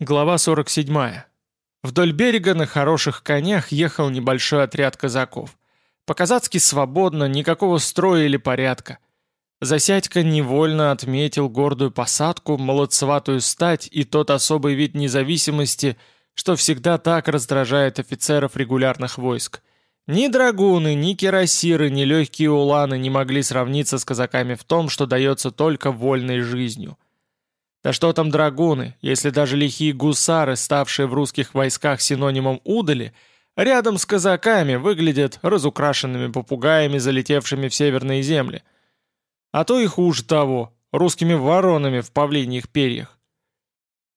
Глава 47. Вдоль берега на хороших конях ехал небольшой отряд казаков. По-казацки свободно, никакого строя или порядка. Засядька невольно отметил гордую посадку, молодцеватую стать и тот особый вид независимости, что всегда так раздражает офицеров регулярных войск. Ни драгуны, ни кирасиры, ни легкие уланы не могли сравниться с казаками в том, что дается только вольной жизнью – да что там драгуны, если даже лихие гусары, ставшие в русских войсках синонимом удали, рядом с казаками выглядят разукрашенными попугаями, залетевшими в северные земли. А то и хуже того, русскими воронами в павлиньих перьях.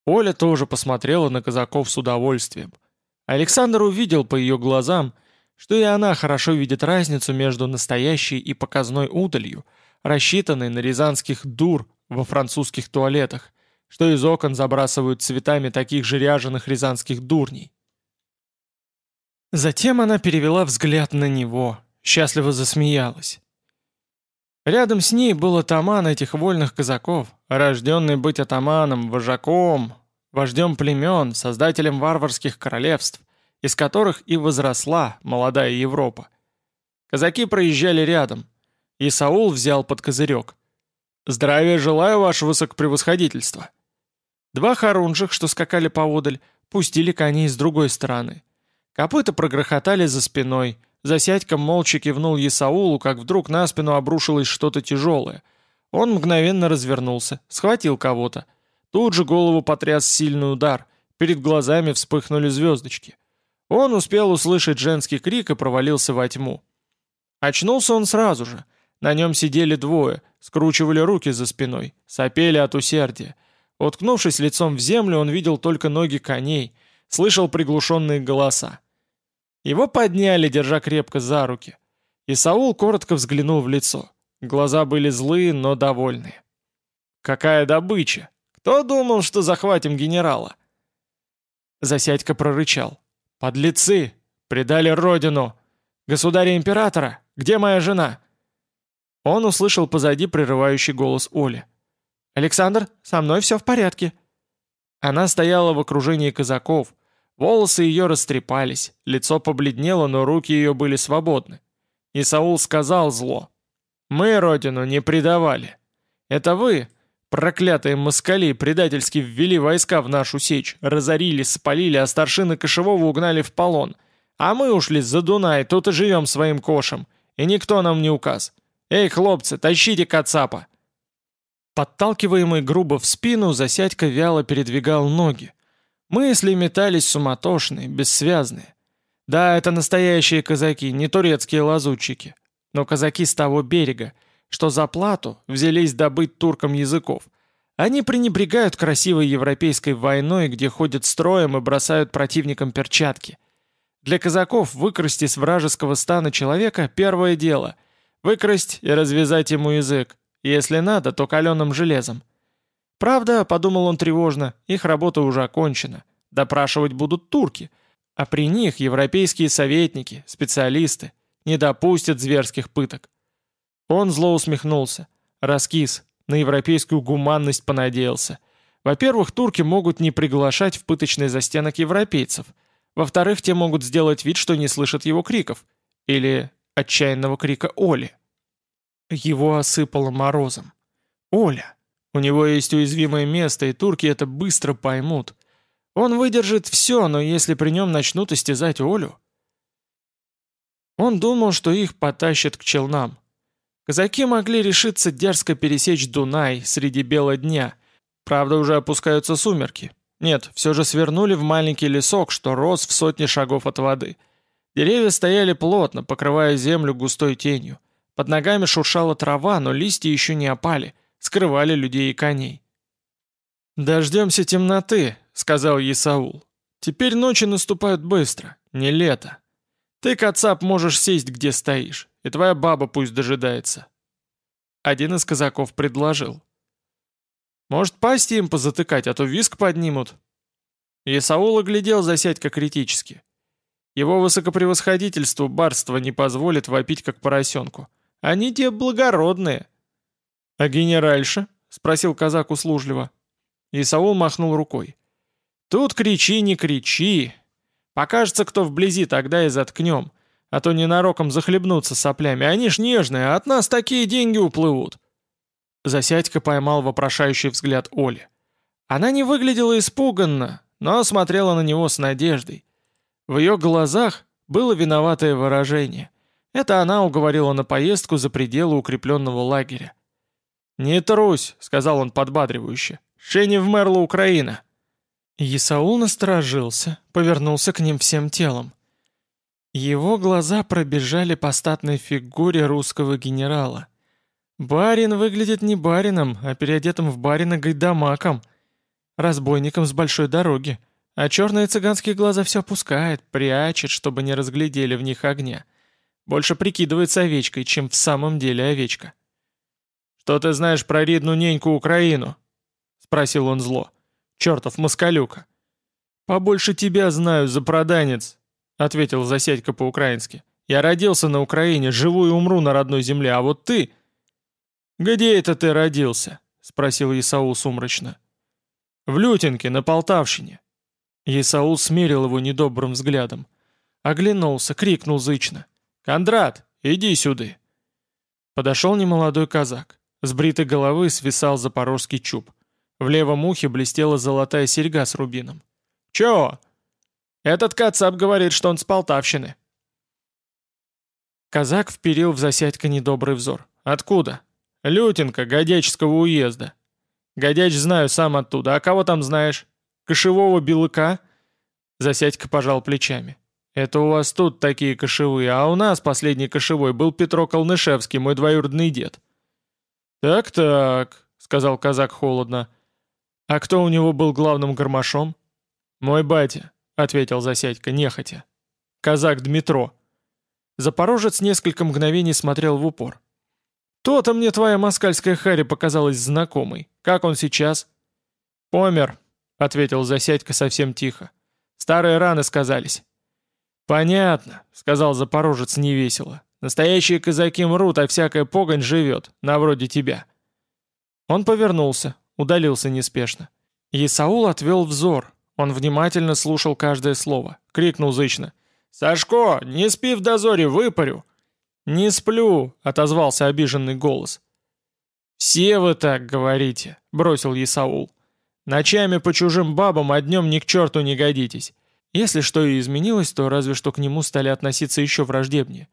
Оля тоже посмотрела на казаков с удовольствием. Александр увидел по ее глазам, что и она хорошо видит разницу между настоящей и показной удалью, рассчитанной на рязанских дур во французских туалетах, что из окон забрасывают цветами таких же ряженых рязанских дурней. Затем она перевела взгляд на него, счастливо засмеялась. Рядом с ней был атаман этих вольных казаков, рожденный быть атаманом, вожаком, вождем племен, создателем варварских королевств, из которых и возросла молодая Европа. Казаки проезжали рядом, и Саул взял под козырек. «Здравия желаю, ваше высокопревосходительство!» Два хорунжих, что скакали поодаль, пустили коней с другой стороны. Копыта прогрохотали за спиной. Засядька молча кивнул Есаулу, как вдруг на спину обрушилось что-то тяжелое. Он мгновенно развернулся, схватил кого-то. Тут же голову потряс сильный удар. Перед глазами вспыхнули звездочки. Он успел услышать женский крик и провалился во тьму. Очнулся он сразу же. На нем сидели двое, скручивали руки за спиной, сопели от усердия. Уткнувшись лицом в землю, он видел только ноги коней, слышал приглушенные голоса. Его подняли, держа крепко за руки. И Саул коротко взглянул в лицо. Глаза были злые, но довольные. «Какая добыча! Кто думал, что захватим генерала?» Засядька прорычал. «Подлецы! Предали родину! Государя-императора! Где моя жена?» Он услышал позади прерывающий голос Оли. «Александр, со мной все в порядке». Она стояла в окружении казаков. Волосы ее растрепались, лицо побледнело, но руки ее были свободны. И Саул сказал зло. «Мы родину не предавали. Это вы, проклятые москали, предательски ввели войска в нашу сечь, разорили, спалили, а старшины кошевого угнали в полон. А мы ушли за Дунай, тут и живем своим кошем. И никто нам не указ. «Эй, хлопцы, тащите Кацапа!» Подталкиваемый грубо в спину, Засядька вяло передвигал ноги. Мысли метались суматошные, бессвязные. Да, это настоящие казаки, не турецкие лазутчики. Но казаки с того берега, что за плату взялись добыть туркам языков. Они пренебрегают красивой европейской войной, где ходят строем и бросают противникам перчатки. Для казаков выкрасть из вражеского стана человека – первое дело – Выкрасть и развязать ему язык. Если надо, то каленым железом. Правда, подумал он тревожно, их работа уже окончена. Допрашивать будут турки. А при них европейские советники, специалисты, не допустят зверских пыток. Он зло усмехнулся. Раскис, на европейскую гуманность понадеялся. Во-первых, турки могут не приглашать в пыточный застенок европейцев. Во-вторых, те могут сделать вид, что не слышат его криков. Или отчаянного крика Оли. Его осыпало морозом. «Оля! У него есть уязвимое место, и турки это быстро поймут. Он выдержит все, но если при нем начнут истязать Олю...» Он думал, что их потащат к челнам. Казаки могли решиться дерзко пересечь Дунай среди бела дня. Правда, уже опускаются сумерки. Нет, все же свернули в маленький лесок, что рос в сотне шагов от воды — Деревья стояли плотно, покрывая землю густой тенью. Под ногами шуршала трава, но листья еще не опали, скрывали людей и коней. «Дождемся темноты», — сказал Исаул. «Теперь ночи наступают быстро, не лето. Ты, Кацап, можешь сесть, где стоишь, и твоя баба пусть дожидается». Один из казаков предложил. «Может, пасти им позатыкать, а то виск поднимут?» Исаул оглядел засядька критически. Его высокопревосходительству барство не позволит вопить как поросенку. Они те благородные. «А генеральша?» — спросил казак услужливо. И Саул махнул рукой. Тут кричи, не кричи. Покажется, кто вблизи, тогда и заткнем. А то ненароком захлебнутся соплями. Они ж нежные, а от нас такие деньги уплывут. Засядька поймал вопрошающий взгляд Оли. Она не выглядела испуганно, но смотрела на него с надеждой. В ее глазах было виноватое выражение. Это она уговорила на поездку за пределы укрепленного лагеря. «Не трусь», — сказал он подбадривающе. «Ще в Мерло Украина». Исаул насторожился, повернулся к ним всем телом. Его глаза пробежали по статной фигуре русского генерала. Барин выглядит не барином, а переодетым в барина гайдамаком, разбойником с большой дороги, а черные цыганские глаза все пускает, прячет, чтобы не разглядели в них огня. Больше прикидывается овечкой, чем в самом деле овечка. «Что ты знаешь про ридну неньку Украину?» — спросил он зло. «Чертов москалюка!» «Побольше тебя знаю, запроданец!» — ответил Засядько по-украински. «Я родился на Украине, живу и умру на родной земле, а вот ты...» «Где это ты родился?» — спросил Исаул сумрачно. «В Лютинке, на Полтавщине». Исаул смерил его недобрым взглядом. Оглянулся, крикнул зычно. «Кондрат, иди сюда!» Подошел немолодой казак. С бритой головы свисал запорожский чуб. В левом ухе блестела золотая серьга с рубином. «Чё?» «Этот кацап говорит, что он с Полтавщины». Казак вперил в засядька недобрый взор. «Откуда?» «Лютинка, Годячского уезда». «Годяч знаю сам оттуда. А кого там знаешь? Кошевого белыка?» Засядька пожал плечами. «Это у вас тут такие кошевые, а у нас последний кошевой был Петро Колнышевский, мой двоюродный дед». «Так-так», — сказал казак холодно. «А кто у него был главным гармошом?» «Мой батя», — ответил Засядько, нехотя. «Казак Дмитро». Запорожец несколько мгновений смотрел в упор. «То-то мне твоя москальская харя показалась знакомой. Как он сейчас?» «Помер», — ответил Засядько совсем тихо. «Старые раны сказались». «Понятно», — сказал Запорожец невесело. Настоящие казаки мрут, а всякая погонь живет, на вроде тебя». Он повернулся, удалился неспешно. Исаул отвел взор. Он внимательно слушал каждое слово. Крикнул зычно. «Сашко, не спи в дозоре, выпарю!» «Не сплю», — отозвался обиженный голос. «Все вы так говорите», — бросил Исаул. «Ночами по чужим бабам, а днем ни к черту не годитесь. Если что и изменилось, то разве что к нему стали относиться еще враждебнее.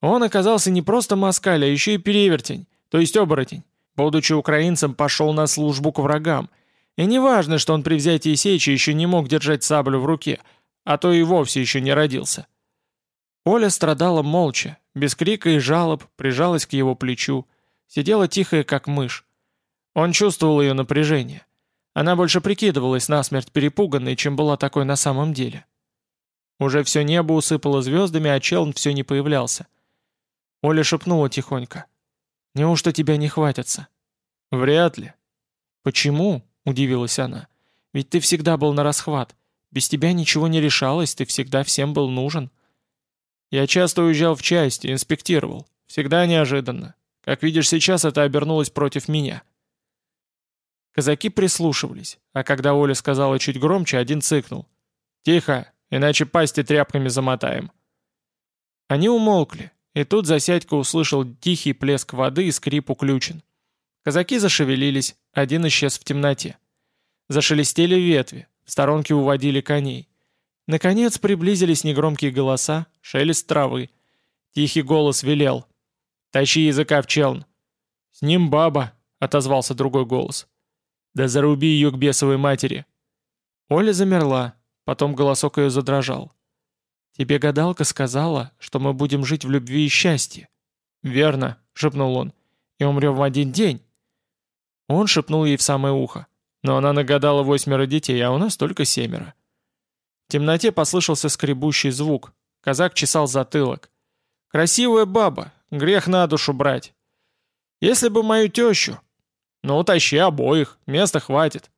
Он оказался не просто москаль, а еще и перевертень, то есть оборотень. Будучи украинцем, пошел на службу к врагам. И не важно, что он при взятии сечи еще не мог держать саблю в руке, а то и вовсе еще не родился. Оля страдала молча, без крика и жалоб, прижалась к его плечу, сидела тихая, как мышь. Он чувствовал ее напряжение. Она больше прикидывалась насмерть перепуганной, чем была такой на самом деле. Уже все небо усыпало звездами, а Челн все не появлялся. Оля шепнула тихонько. «Неужто тебя не хватится?» «Вряд ли». «Почему?» — удивилась она. «Ведь ты всегда был на расхват. Без тебя ничего не решалось, ты всегда всем был нужен». «Я часто уезжал в части, инспектировал. Всегда неожиданно. Как видишь, сейчас это обернулось против меня». Казаки прислушивались, а когда Оля сказала чуть громче, один цыкнул. «Тихо, иначе пасти тряпками замотаем». Они умолкли, и тут Засядько услышал тихий плеск воды и скрип уключен. Казаки зашевелились, один исчез в темноте. Зашелестели ветви, в сторонке уводили коней. Наконец приблизились негромкие голоса, шелест травы. Тихий голос велел. «Тащи языка в челн!» «С ним баба!» — отозвался другой голос. «Да заруби ее к бесовой матери!» Оля замерла, потом голосок ее задрожал. Тебе гадалка сказала, что мы будем жить в любви и счастье». «Верно», — шепнул он, — «и умрем в один день». Он шепнул ей в самое ухо. Но она нагадала восьмеро детей, а у нас только семеро. В темноте послышался скребущий звук. Казак чесал затылок. «Красивая баба, грех на душу брать. Если бы мою тещу...» «Ну, утащи обоих, места хватит».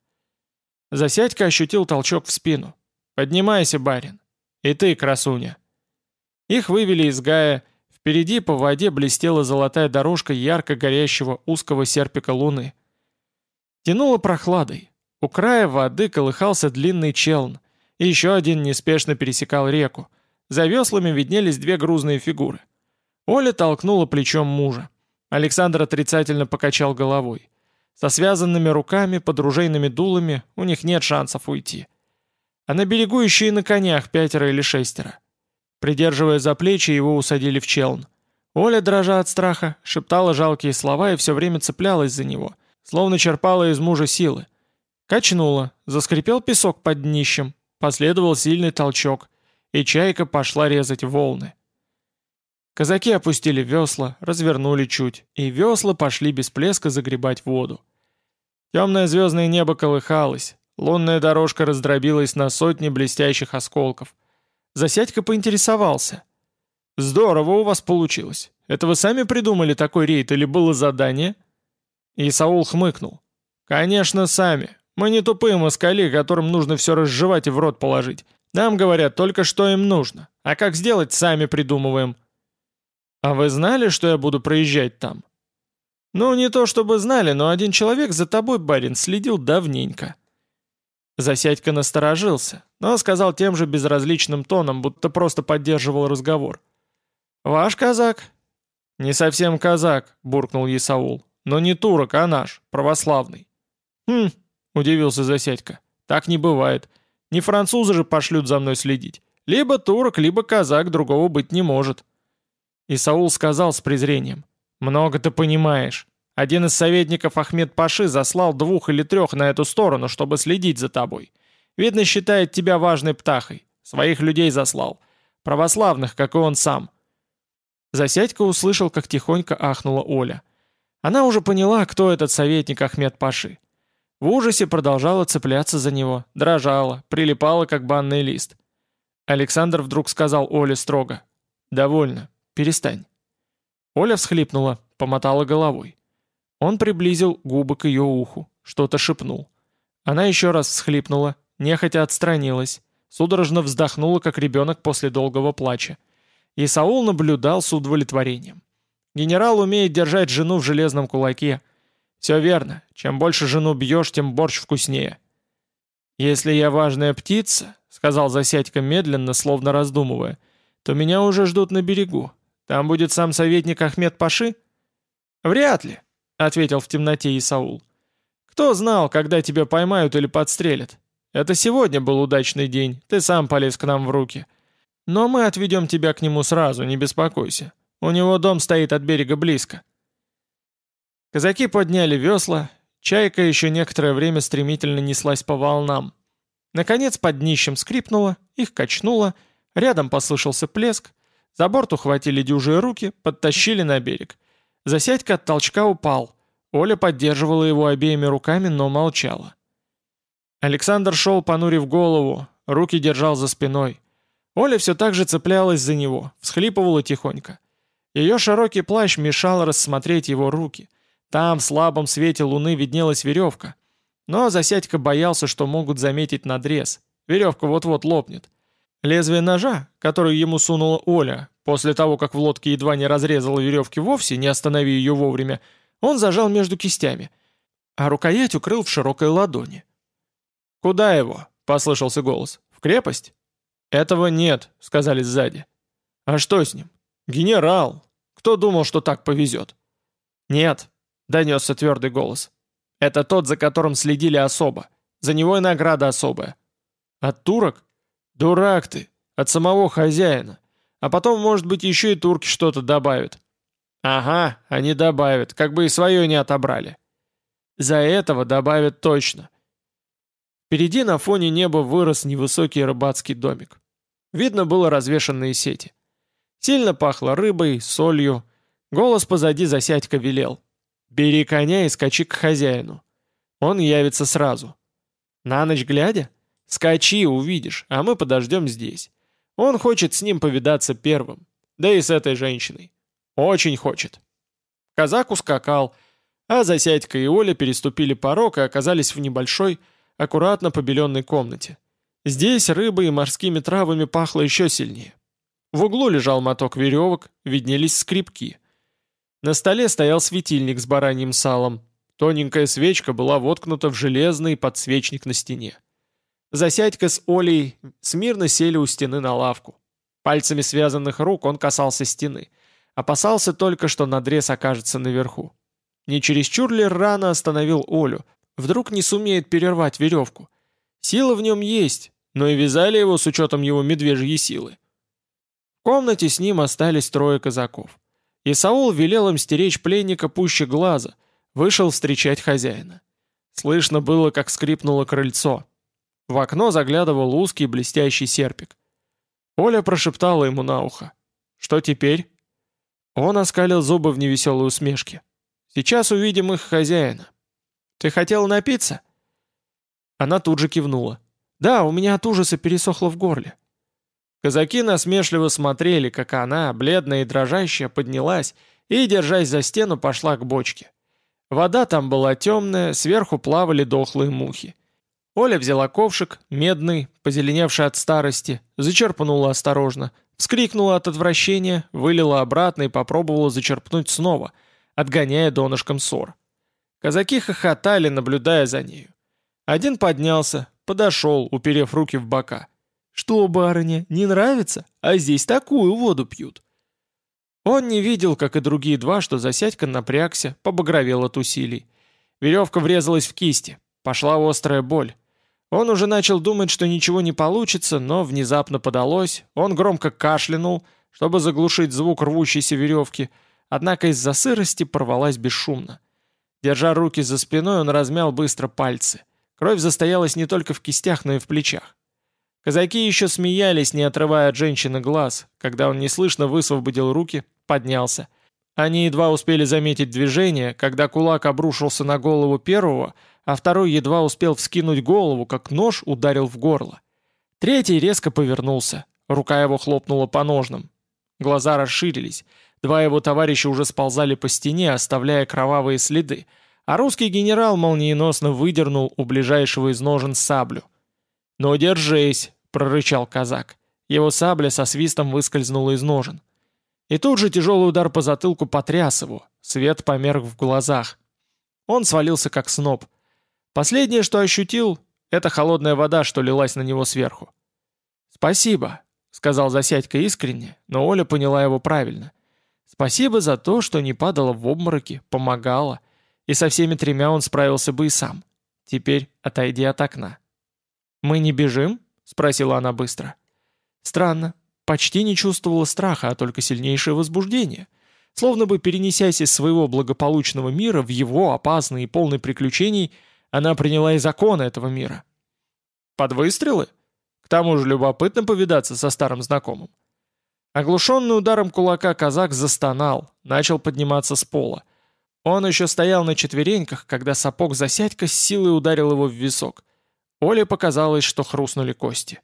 Засядька ощутил толчок в спину. «Поднимайся, барин. «И ты, красуня!» Их вывели из Гая, впереди по воде блестела золотая дорожка ярко горящего узкого серпика луны. Тянуло прохладой. У края воды колыхался длинный челн, и еще один неспешно пересекал реку. За веслами виднелись две грузные фигуры. Оля толкнула плечом мужа. Александр отрицательно покачал головой. Со связанными руками, под ружейными дулами, у них нет шансов уйти. А на берегу еще и на конях пятеро или шестеро. Придерживая за плечи, его усадили в челн. Оля, дрожа от страха, шептала жалкие слова и все время цеплялась за него, словно черпала из мужа силы. Качнула, заскрипел песок под днищем, последовал сильный толчок, и чайка пошла резать волны. Казаки опустили весла, развернули чуть, и весла пошли без плеска загребать воду. Темное звездное небо колыхалось, лунная дорожка раздробилась на сотни блестящих осколков. Засядька поинтересовался. «Здорово у вас получилось. Это вы сами придумали такой рейд или было задание?» И Саул хмыкнул. «Конечно, сами. Мы не тупые москали, которым нужно все разжевать и в рот положить. Нам говорят только, что им нужно. А как сделать, сами придумываем». «А вы знали, что я буду проезжать там?» «Ну, не то чтобы знали, но один человек за тобой, барин, следил давненько». Засядька насторожился, но сказал тем же безразличным тоном, будто просто поддерживал разговор. «Ваш казак?» «Не совсем казак», — буркнул Исаул. «Но не турок, а наш, православный». «Хм», — удивился Засядька. «Так не бывает. Не французы же пошлют за мной следить. Либо турок, либо казак, другого быть не может». И Саул сказал с презрением. «Много ты понимаешь. Один из советников Ахмед Паши заслал двух или трех на эту сторону, чтобы следить за тобой. Видно, считает тебя важной птахой. Своих людей заслал. Православных, как и он сам». Засядька услышал, как тихонько ахнула Оля. Она уже поняла, кто этот советник Ахмед Паши. В ужасе продолжала цепляться за него, дрожала, прилипала, как банный лист. Александр вдруг сказал Оле строго. «Довольно. Перестань». Оля всхлипнула, помотала головой. Он приблизил губы к ее уху, что-то шепнул. Она еще раз всхлипнула, нехотя отстранилась, судорожно вздохнула, как ребенок после долгого плача. И Саул наблюдал с удовлетворением. Генерал умеет держать жену в железном кулаке. Все верно, чем больше жену бьешь, тем борщ вкуснее. «Если я важная птица», — сказал Засядько медленно, словно раздумывая, — то меня уже ждут на берегу. Там будет сам советник Ахмед Паши?» «Вряд ли», — ответил в темноте Исаул. «Кто знал, когда тебя поймают или подстрелят? Это сегодня был удачный день, ты сам полез к нам в руки. Но мы отведем тебя к нему сразу, не беспокойся. У него дом стоит от берега близко». Казаки подняли весла, чайка еще некоторое время стремительно неслась по волнам. Наконец под днищем скрипнула, их качнуло, Рядом послышался плеск, за борт ухватили дюжие руки, подтащили на берег. Засядька от толчка упал. Оля поддерживала его обеими руками, но молчала. Александр шел, понурив голову, руки держал за спиной. Оля все так же цеплялась за него, всхлипывала тихонько. Ее широкий плащ мешал рассмотреть его руки. Там в слабом свете луны виднелась веревка. Но Засядька боялся, что могут заметить надрез. Веревка вот-вот лопнет. Лезвие ножа, которое ему сунула Оля, после того, как в лодке едва не разрезала веревки вовсе, не останови ее вовремя, он зажал между кистями, а рукоять укрыл в широкой ладони. «Куда его?» — послышался голос. «В крепость?» «Этого нет», — сказали сзади. «А что с ним?» «Генерал! Кто думал, что так повезет?» «Нет», — донесся твердый голос. «Это тот, за которым следили особо. За него и награда особая». «От турок?» «Дурак ты! От самого хозяина. А потом, может быть, еще и турки что-то добавят». «Ага, они добавят, как бы и свое не отобрали». «За этого добавят точно». Впереди на фоне неба вырос невысокий рыбацкий домик. Видно было развешанные сети. Сильно пахло рыбой, солью. Голос позади засядька велел. «Бери коня и скачи к хозяину. Он явится сразу». «На ночь глядя?» Скачи, увидишь, а мы подождем здесь. Он хочет с ним повидаться первым. Да и с этой женщиной. Очень хочет. Казак ускакал, а Засядька и Оля переступили порог и оказались в небольшой, аккуратно побеленной комнате. Здесь рыбой и морскими травами пахло еще сильнее. В углу лежал моток веревок, виднелись скрипки. На столе стоял светильник с бараньим салом. Тоненькая свечка была воткнута в железный подсвечник на стене. Засядька с Олей смирно сели у стены на лавку. Пальцами связанных рук он касался стены. Опасался только, что надрез окажется наверху. Не чересчур ли рано остановил Олю? Вдруг не сумеет перервать веревку? Сила в нем есть, но и вязали его с учетом его медвежьей силы. В комнате с ним остались трое казаков. И Саул велел им стеречь пленника пуще глаза, вышел встречать хозяина. Слышно было, как скрипнуло крыльцо. В окно заглядывал узкий блестящий серпик. Оля прошептала ему на ухо. «Что теперь?» Он оскалил зубы в невеселой усмешке. «Сейчас увидим их хозяина. Ты хотел напиться?» Она тут же кивнула. «Да, у меня от ужаса пересохло в горле». Казаки насмешливо смотрели, как она, бледная и дрожащая, поднялась и, держась за стену, пошла к бочке. Вода там была темная, сверху плавали дохлые мухи. Оля взяла ковшик, медный, позеленевший от старости, зачерпнула осторожно, вскрикнула от отвращения, вылила обратно и попробовала зачерпнуть снова, отгоняя донышком ссор. Казаки хохотали, наблюдая за нею. Один поднялся, подошел, уперев руки в бока. «Что, барыня, не нравится? А здесь такую воду пьют». Он не видел, как и другие два, что Засядька напрягся, побагровел от усилий. Веревка врезалась в кисти. Пошла острая боль. Он уже начал думать, что ничего не получится, но внезапно подалось, он громко кашлянул, чтобы заглушить звук рвущейся веревки, однако из-за сырости порвалась бесшумно. Держа руки за спиной, он размял быстро пальцы. Кровь застоялась не только в кистях, но и в плечах. Казаки еще смеялись, не отрывая от женщины глаз, когда он неслышно высвободил руки, поднялся. Они едва успели заметить движение, когда кулак обрушился на голову первого — а второй едва успел вскинуть голову, как нож ударил в горло. Третий резко повернулся, рука его хлопнула по ножным. Глаза расширились, два его товарища уже сползали по стене, оставляя кровавые следы, а русский генерал молниеносно выдернул у ближайшего из ножен саблю. «Ну держись!» — прорычал казак. Его сабля со свистом выскользнула из ножен. И тут же тяжелый удар по затылку потряс его, свет померк в глазах. Он свалился как сноп. Последнее, что ощутил, это холодная вода, что лилась на него сверху. «Спасибо», — сказал Засядько искренне, но Оля поняла его правильно. «Спасибо за то, что не падала в обмороки, помогала, и со всеми тремя он справился бы и сам. Теперь отойди от окна». «Мы не бежим?» — спросила она быстро. Странно, почти не чувствовала страха, а только сильнейшее возбуждение. Словно бы перенесясь из своего благополучного мира в его опасный и полный приключений — она приняла и законы этого мира. Под выстрелы? К тому же любопытно повидаться со старым знакомым. Оглушенный ударом кулака казак застонал, начал подниматься с пола. Он еще стоял на четвереньках, когда сапог засядька с силой ударил его в висок. Оле показалось, что хрустнули кости.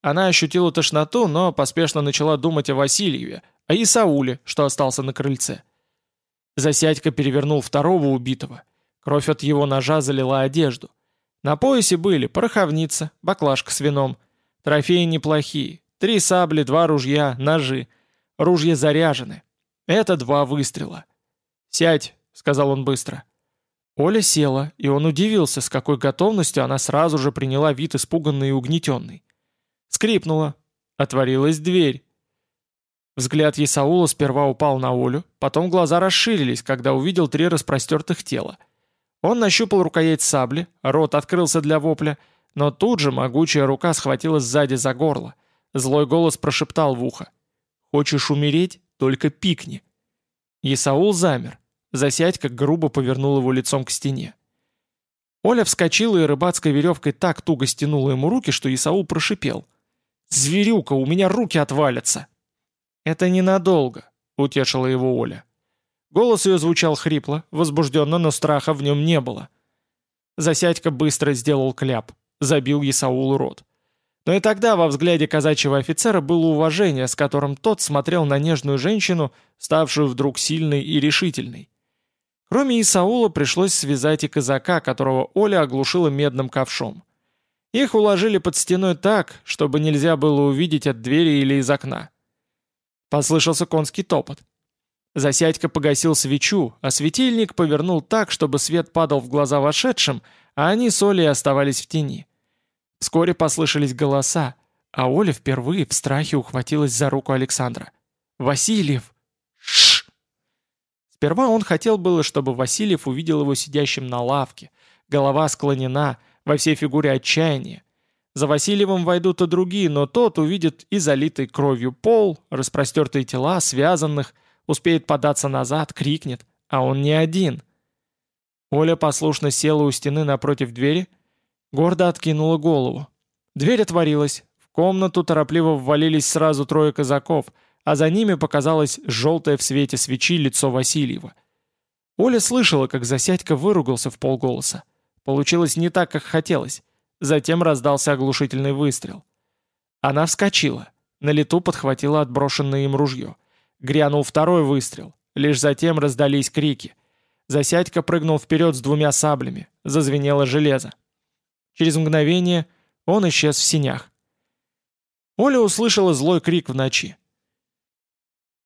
Она ощутила тошноту, но поспешно начала думать о Васильеве, о Исауле, что остался на крыльце. Засядька перевернул второго убитого — Кровь от его ножа залила одежду. На поясе были пороховница, баклажка с вином. Трофеи неплохие. Три сабли, два ружья, ножи. Ружья заряжены. Это два выстрела. «Сядь», — сказал он быстро. Оля села, и он удивился, с какой готовностью она сразу же приняла вид испуганный и угнетенный. Скрипнула. Отворилась дверь. Взгляд Есаула сперва упал на Олю, потом глаза расширились, когда увидел три распростертых тела — он нащупал рукоять сабли, рот открылся для вопля, но тут же могучая рука схватила сзади за горло. Злой голос прошептал в ухо. «Хочешь умереть? Только пикни». Исаул замер. Засядька грубо повернул его лицом к стене. Оля вскочила и рыбацкой веревкой так туго стянула ему руки, что Исаул прошипел. «Зверюка, у меня руки отвалятся!» «Это ненадолго», — утешила его Оля. Голос ее звучал хрипло, возбужденно, но страха в нем не было. Засядька быстро сделал кляп, забил Исаулу рот. Но и тогда во взгляде казачьего офицера было уважение, с которым тот смотрел на нежную женщину, ставшую вдруг сильной и решительной. Кроме Исаула пришлось связать и казака, которого Оля оглушила медным ковшом. Их уложили под стеной так, чтобы нельзя было увидеть от двери или из окна. Послышался конский топот. Засядька погасил свечу, а светильник повернул так, чтобы свет падал в глаза вошедшим, а они с Олей оставались в тени. Вскоре послышались голоса, а Оля впервые в страхе ухватилась за руку Александра. «Васильев!» Шш! Сперва он хотел было, чтобы Васильев увидел его сидящим на лавке, голова склонена, во всей фигуре отчаяния. За Васильевым войдут и другие, но тот увидит и залитый кровью пол, распростертые тела, связанных, успеет податься назад, крикнет, а он не один. Оля послушно села у стены напротив двери, гордо откинула голову. Дверь отворилась, в комнату торопливо ввалились сразу трое казаков, а за ними показалось желтое в свете свечи лицо Васильева. Оля слышала, как Засядько выругался в полголоса. Получилось не так, как хотелось. Затем раздался оглушительный выстрел. Она вскочила. На лету подхватила отброшенное им ружье. Грянул второй выстрел. Лишь затем раздались крики. Засядька прыгнул вперед с двумя саблями. Зазвенело железо. Через мгновение он исчез в синях. Оля услышала злой крик в ночи.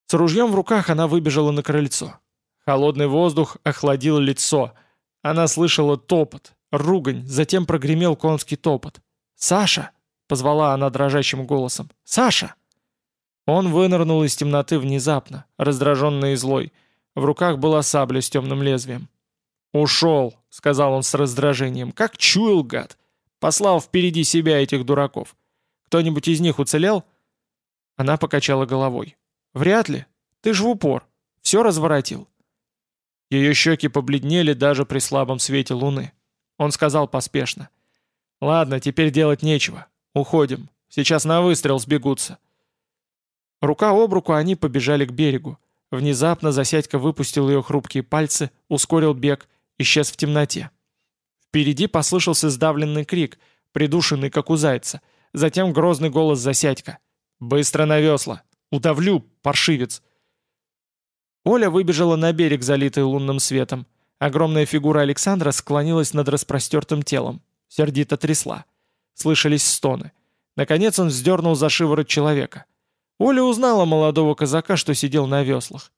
С ружьем в руках она выбежала на крыльцо. Холодный воздух охладил лицо — она слышала топот, ругань, затем прогремел конский топот. «Саша!» — позвала она дрожащим голосом. «Саша!» Он вынырнул из темноты внезапно, раздраженный и злой. В руках была сабля с темным лезвием. «Ушел», — сказал он с раздражением, — «как чуял, гад! Послал впереди себя этих дураков. Кто-нибудь из них уцелел?» Она покачала головой. «Вряд ли. Ты ж в упор. Все разворотил. Ее щеки побледнели даже при слабом свете луны. Он сказал поспешно. «Ладно, теперь делать нечего. Уходим. Сейчас на выстрел сбегутся». Рука об руку они побежали к берегу. Внезапно Засядько выпустил ее хрупкие пальцы, ускорил бег, исчез в темноте. Впереди послышался сдавленный крик, придушенный, как у зайца. Затем грозный голос Засядька. «Быстро на весла! Удавлю, паршивец!» Оля выбежала на берег, залитый лунным светом. Огромная фигура Александра склонилась над распростертым телом. Сердито трясла. Слышались стоны. Наконец он вздернул за шиворот человека. Оля узнала молодого казака, что сидел на веслах.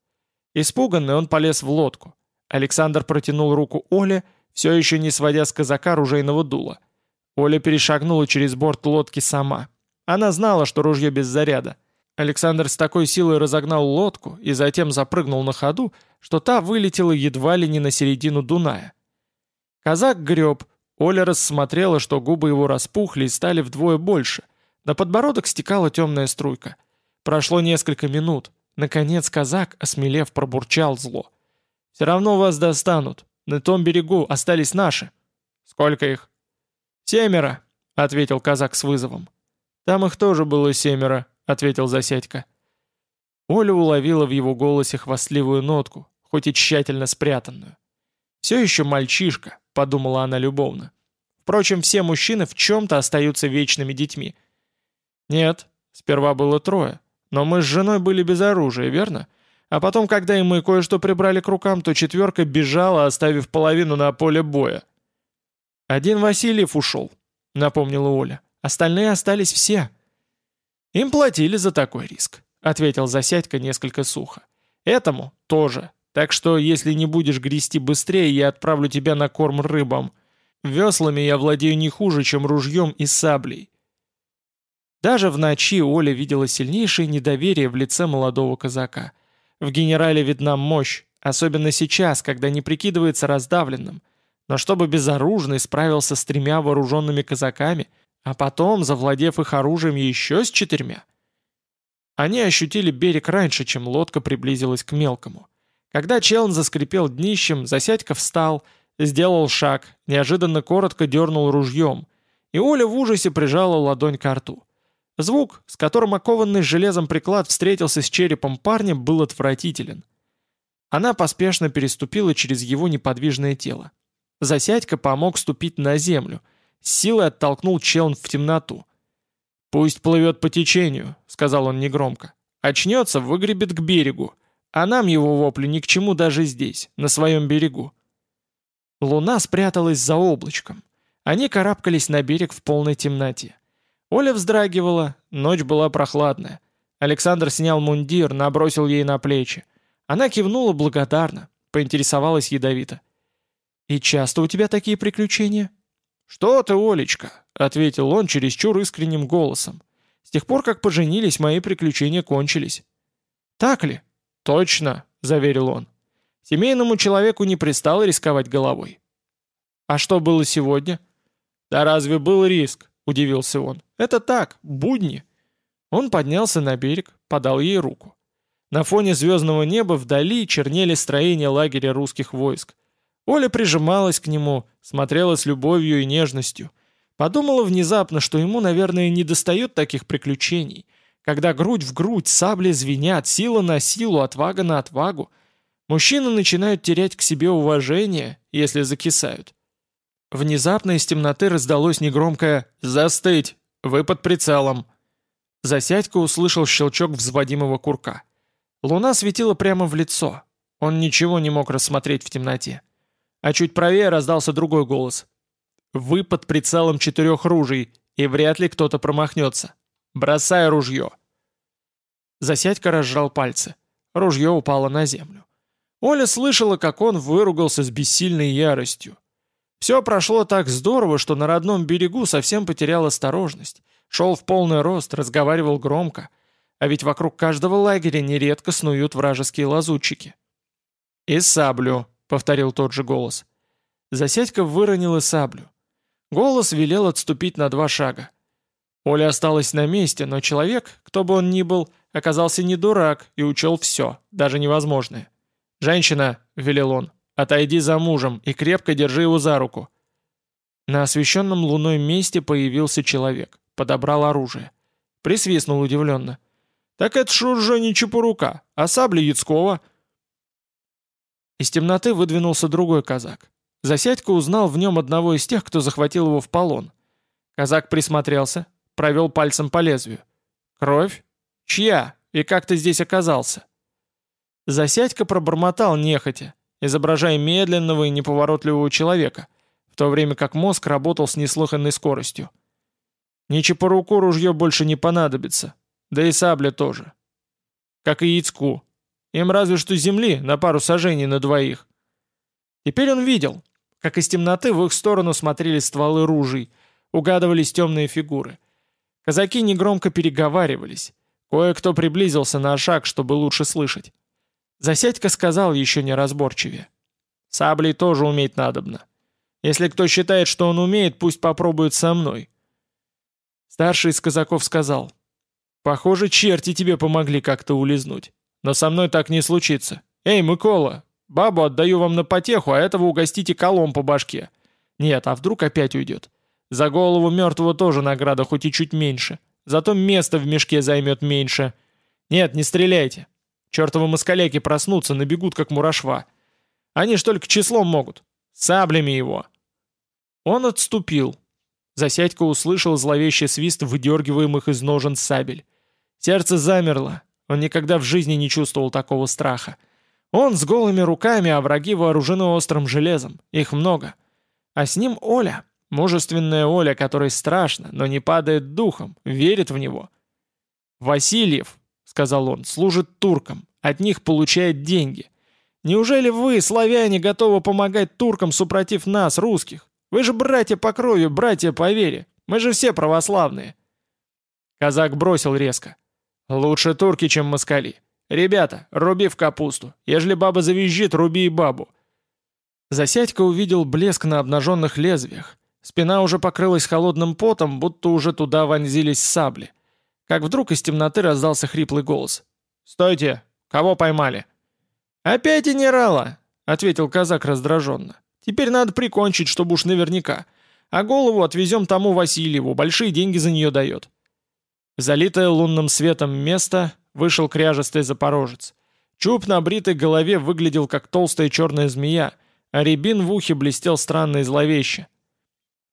Испуганный он полез в лодку. Александр протянул руку Оле, все еще не сводя с казака ружейного дула. Оля перешагнула через борт лодки сама. Она знала, что ружье без заряда. Александр с такой силой разогнал лодку и затем запрыгнул на ходу, что та вылетела едва ли не на середину Дуная. Казак греб, Оля рассмотрела, что губы его распухли и стали вдвое больше. На подбородок стекала темная струйка. Прошло несколько минут. Наконец казак, осмелев, пробурчал зло. «Все равно вас достанут. На том берегу остались наши». «Сколько их?» «Семеро», — ответил казак с вызовом. «Там их тоже было семеро», — ответил Засядько. Оля уловила в его голосе хвастливую нотку, хоть и тщательно спрятанную. «Все еще мальчишка», — подумала она любовно. «Впрочем, все мужчины в чем-то остаются вечными детьми». «Нет, сперва было трое, но мы с женой были без оружия, верно? А потом, когда и мы кое-что прибрали к рукам, то четверка бежала, оставив половину на поле боя». «Один Васильев ушел», — напомнила Оля. «Остальные остались все». «Им платили за такой риск», — ответил Засядько несколько сухо. «Этому тоже. Так что, если не будешь грести быстрее, я отправлю тебя на корм рыбам. Веслами я владею не хуже, чем ружьем и саблей». Даже в ночи Оля видела сильнейшее недоверие в лице молодого казака. В генерале видна мощь, особенно сейчас, когда не прикидывается раздавленным. Но чтобы безоружный справился с тремя вооруженными казаками — а потом, завладев их оружием еще с четырьмя. Они ощутили берег раньше, чем лодка приблизилась к мелкому. Когда челн заскрипел днищем, Засядько встал, сделал шаг, неожиданно коротко дернул ружьем, и Оля в ужасе прижала ладонь к рту. Звук, с которым окованный железом приклад встретился с черепом парня, был отвратителен. Она поспешно переступила через его неподвижное тело. Засядька помог ступить на землю — силой оттолкнул челн в темноту. «Пусть плывет по течению», — сказал он негромко. «Очнется, выгребет к берегу, а нам его вопли ни к чему даже здесь, на своем берегу». Луна спряталась за облачком. Они карабкались на берег в полной темноте. Оля вздрагивала, ночь была прохладная. Александр снял мундир, набросил ей на плечи. Она кивнула благодарно, поинтересовалась ядовито. «И часто у тебя такие приключения?» «Что ты, Олечка?» — ответил он чересчур искренним голосом. «С тех пор, как поженились, мои приключения кончились». «Так ли?» «Точно», — заверил он. «Семейному человеку не пристало рисковать головой». «А что было сегодня?» «Да разве был риск?» — удивился он. «Это так, будни». Он поднялся на берег, подал ей руку. На фоне звездного неба вдали чернели строения лагеря русских войск. Оля прижималась к нему, смотрела с любовью и нежностью. Подумала внезапно, что ему, наверное, не достает таких приключений, когда грудь в грудь, сабли звенят, сила на силу, отвага на отвагу. Мужчины начинают терять к себе уважение, если закисают. Внезапно из темноты раздалось негромкое «Застыть! Вы под прицелом!» Засядько услышал щелчок взводимого курка. Луна светила прямо в лицо. Он ничего не мог рассмотреть в темноте. А чуть правее раздался другой голос. «Вы под прицелом четырех ружей, и вряд ли кто-то промахнется. Бросай ружье!» Засядька разжал пальцы. Ружье упало на землю. Оля слышала, как он выругался с бессильной яростью. Все прошло так здорово, что на родном берегу совсем потерял осторожность. Шел в полный рост, разговаривал громко — а ведь вокруг каждого лагеря нередко снуют вражеские лазутчики. «И саблю», — повторил тот же голос. Засядька выронила саблю. Голос велел отступить на два шага. Оля осталась на месте, но человек, кто бы он ни был, оказался не дурак и учел все, даже невозможное. «Женщина», — велел он, — «отойди за мужем и крепко держи его за руку». На освещенном луной месте появился человек, подобрал оружие. Присвистнул удивленно. Так это уже не Чепурука, а сабли Яцкова. Из темноты выдвинулся другой казак. Засядько узнал в нем одного из тех, кто захватил его в полон. Казак присмотрелся, провел пальцем по лезвию. «Кровь? Чья? И как ты здесь оказался?» Засядько пробормотал нехотя, изображая медленного и неповоротливого человека, в то время как мозг работал с неслыханной скоростью. «Ни Чепоруку ружье больше не понадобится», да и сабля тоже. Как и яйцку. Им разве что земли на пару сажений на двоих. Теперь он видел, как из темноты в их сторону смотрели стволы ружей, угадывались темные фигуры. Казаки негромко переговаривались. Кое-кто приблизился на шаг, чтобы лучше слышать. Засядька сказал еще неразборчивее. «Саблей тоже уметь надобно. Если кто считает, что он умеет, пусть попробует со мной». Старший из казаков сказал, Похоже, черти тебе помогли как-то улизнуть. Но со мной так не случится. Эй, Микола, бабу отдаю вам на потеху, а этого угостите колом по башке. Нет, а вдруг опять уйдет? За голову мертвого тоже награда, хоть и чуть меньше. Зато место в мешке займет меньше. Нет, не стреляйте. Чертовы москаляки проснутся, набегут как мурашва. Они ж только числом могут. Саблями его. Он отступил. Засядько услышал зловещий свист выдергиваемых из ножен сабель. Сердце замерло. Он никогда в жизни не чувствовал такого страха. Он с голыми руками, а враги вооружены острым железом. Их много. А с ним Оля. Мужественная Оля, которой страшно, но не падает духом, верит в него. «Васильев», — сказал он, — «служит туркам. От них получает деньги. Неужели вы, славяне, готовы помогать туркам супротив нас, русских? Вы же братья по крови, братья по вере. Мы же все православные». Казак бросил резко. «Лучше турки, чем москали. Ребята, руби в капусту. Ежели баба завизжит, руби и бабу». Засядька увидел блеск на обнаженных лезвиях. Спина уже покрылась холодным потом, будто уже туда вонзились сабли. Как вдруг из темноты раздался хриплый голос. «Стойте! Кого поймали?» «Опять генерала!» — ответил казак раздраженно. «Теперь надо прикончить, чтобы уж наверняка. А голову отвезем тому Васильеву, большие деньги за нее дает». Залитое лунным светом место вышел кряжестый запорожец. Чуб на бритой голове выглядел как толстая черная змея, а рябин в ухе блестел странно и зловеще.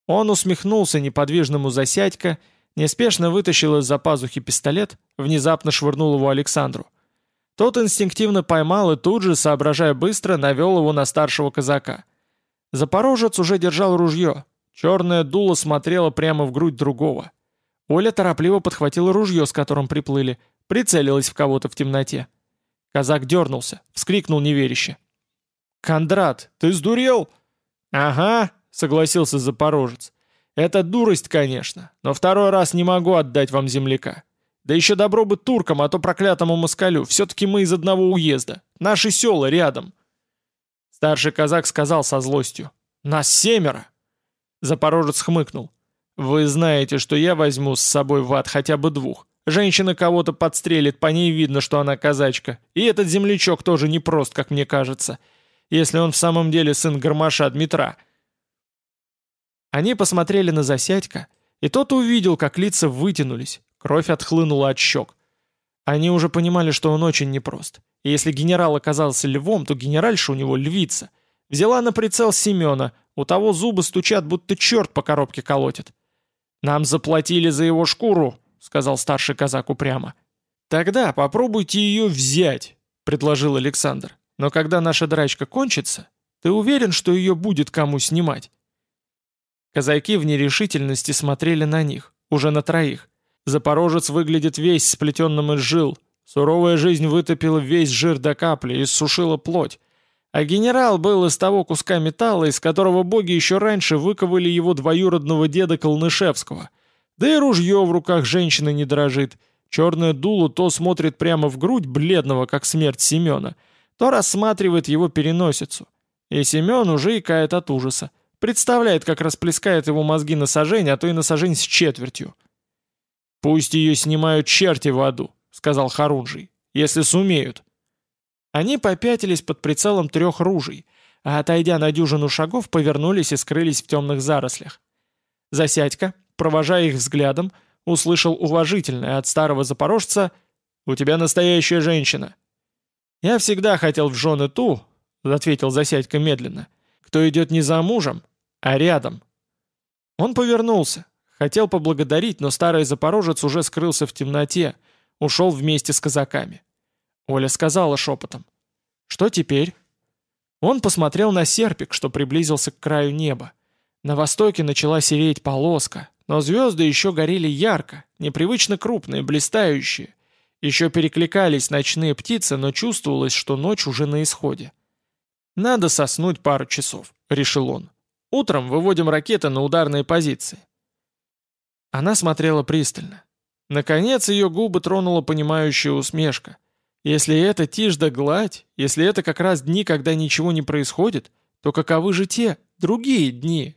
Он усмехнулся неподвижному засядька, неспешно вытащил из-за пазухи пистолет, внезапно швырнул его Александру. Тот инстинктивно поймал и тут же, соображая быстро, навел его на старшего казака. Запорожец уже держал ружье. Черное дуло смотрело прямо в грудь другого. Оля торопливо подхватила ружье, с которым приплыли, прицелилась в кого-то в темноте. Казак дернулся, вскрикнул неверяще. «Кондрат, ты сдурел?» «Ага», — согласился запорожец. «Это дурость, конечно, но второй раз не могу отдать вам земляка. Да еще добро бы туркам, а то проклятому москалю. Все-таки мы из одного уезда. Наши села рядом». Старший казак сказал со злостью. «Нас семеро!» Запорожец хмыкнул. «Вы знаете, что я возьму с собой в ад хотя бы двух. Женщина кого-то подстрелит, по ней видно, что она казачка. И этот землячок тоже непрост, как мне кажется, если он в самом деле сын Гармаша Дмитра». Они посмотрели на Засядька, и тот увидел, как лица вытянулись, кровь отхлынула от щек. Они уже понимали, что он очень непрост. И если генерал оказался львом, то генеральша у него львица. Взяла на прицел Семена, у того зубы стучат, будто черт по коробке колотит. «Нам заплатили за его шкуру», — сказал старший казак упрямо. «Тогда попробуйте ее взять», — предложил Александр. «Но когда наша драчка кончится, ты уверен, что ее будет кому снимать?» Казаки в нерешительности смотрели на них, уже на троих. Запорожец выглядит весь сплетенным из жил. Суровая жизнь вытопила весь жир до капли и иссушила плоть. А генерал был из того куска металла, из которого боги еще раньше выковали его двоюродного деда Колнышевского. Да и ружье в руках женщины не дрожит. Черное дуло то смотрит прямо в грудь бледного, как смерть Семена, то рассматривает его переносицу. И Семен уже икает от ужаса. Представляет, как расплескает его мозги на сажень, а то и на сажень с четвертью. «Пусть ее снимают черти в аду», — сказал Харунжий, — «если сумеют». Они попятились под прицелом трех ружей, а отойдя на дюжину шагов, повернулись и скрылись в темных зарослях. Засядька, провожая их взглядом, услышал уважительное от старого запорожца «У тебя настоящая женщина». «Я всегда хотел в жены ту», — ответил Засядька медленно, «кто идет не за мужем, а рядом». Он повернулся, хотел поблагодарить, но старый запорожец уже скрылся в темноте, ушел вместе с казаками. Оля сказала шепотом. «Что теперь?» Он посмотрел на серпик, что приблизился к краю неба. На востоке начала сереть полоска, но звезды еще горели ярко, непривычно крупные, блистающие. Еще перекликались ночные птицы, но чувствовалось, что ночь уже на исходе. «Надо соснуть пару часов», — решил он. «Утром выводим ракеты на ударные позиции». Она смотрела пристально. Наконец ее губы тронула понимающая усмешка — если это тишь да гладь, если это как раз дни, когда ничего не происходит, то каковы же те, другие дни,